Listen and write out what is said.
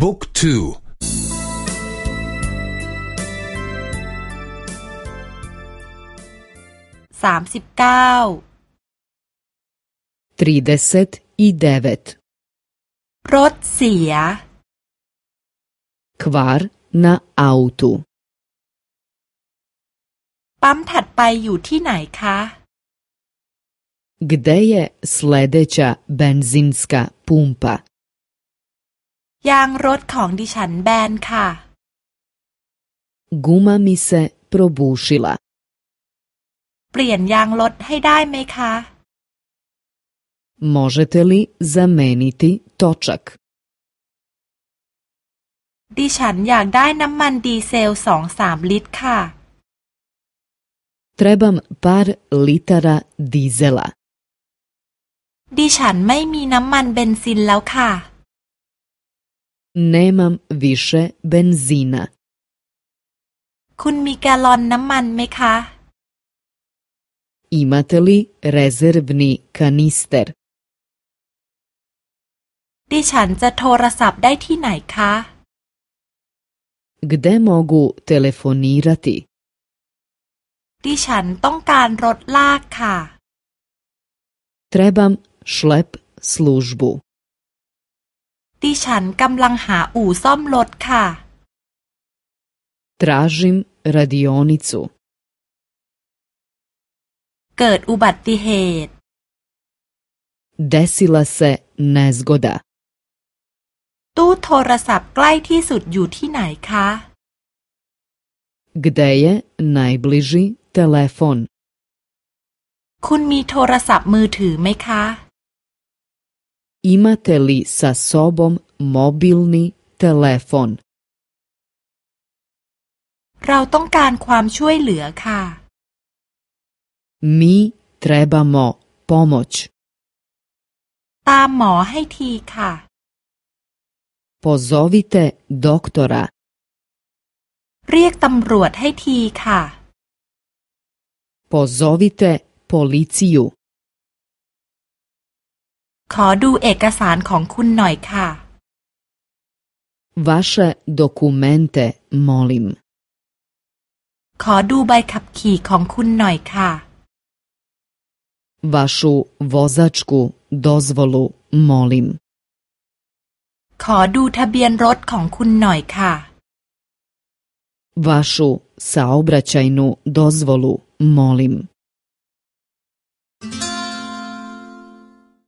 บุ๊กทูสามสิบเก้าทรีเดเซตอีเดเวตรถเสีย kvar na autu ปั๊มถัดไปอยู่ที่ไหนคะ Gde je sljedeća benzinska pumpa? ยางรถของดิฉันแบนค่ะ Guma mi se probušila. เปลี่ยนยางรถให้ได้ไหมคะ Možete li zameniti točak? ดิฉันอยากได้น้ำมันดีเซลสองสามลิตรค่ะ Trebam par litara dizela. ดิฉันไม่มีน้ำมันเบนซินแล้วค่ะ Nemam više benzina. คุณมีแกลลอนน้ำมันไหมคะ Imate li rezervni kanister? ดิฉันจะโทรศัพท์ได้ที่ไหนคะ Gde mogu telefonirati? ดิฉันต้องการรถลากค่ะ Trebam šlep službu. ดิฉันกำลังหาอู่ซ่อมรถค่ะ Tražim radionicu. เกิดอุบัติเหตุ Desila se nezgoda. ตู้โทรศัพท์ใกล้ที่สุดอยู่ที่ไหนคะ Gde je najbliži telefon? คุณมีโทรศัพท์มือถือไหมคะ Imate li sa sobom mobilni telefon? เราต้องการความช่วยเหลือค่ะ Mi trebamo pomoć. ตามหมอให้ทีค่ะ Pozovite doktora. เรียกตำรวจให้ทีค่ะ Pozovite policiju. ขอดูเอกสารของคุณหน่อยค่ะ Vaše dokumente, molim. ขอดูใบขับขี่ของคุณหน่อยค่ะ Vašu vozačku dozvolu, molim. ขอดูทะเบียนรถของคุณหน่อยค่ะ Vašu saobraćajnu dozvolu, molim.